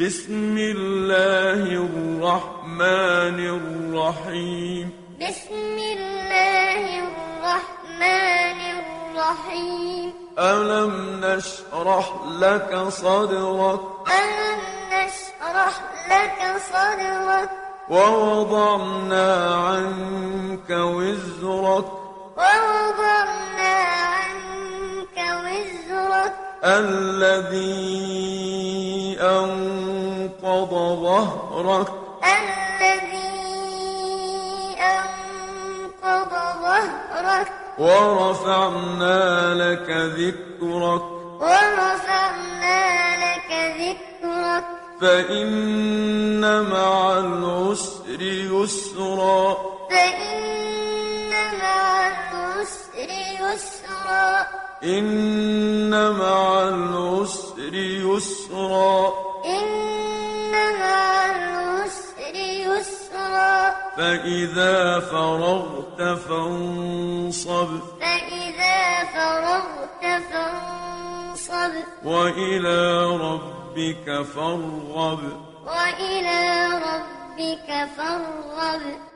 بسم الله الرحمن الرحيم. بسم الله الرحمن الرحيم. ألم نشرح لك صدرك؟ ألم نشرح لك صدرك؟ ووضعنا عنك وزرك. ووضعنا الذي أنقض ظهرك. الذي أنقض ظهرك. ورفعنا لك ذكرك. ورفعنا لك ذكرك. فإن مع العسر يسرا. فإن مع العسر يسرا. إن مع العسر يسرا. إن مع العسر يسرا. فإذا فرغت فانصب. فإذا فرغت فانصب. وإلى ربك فارغب. وإلى ربك فارغب.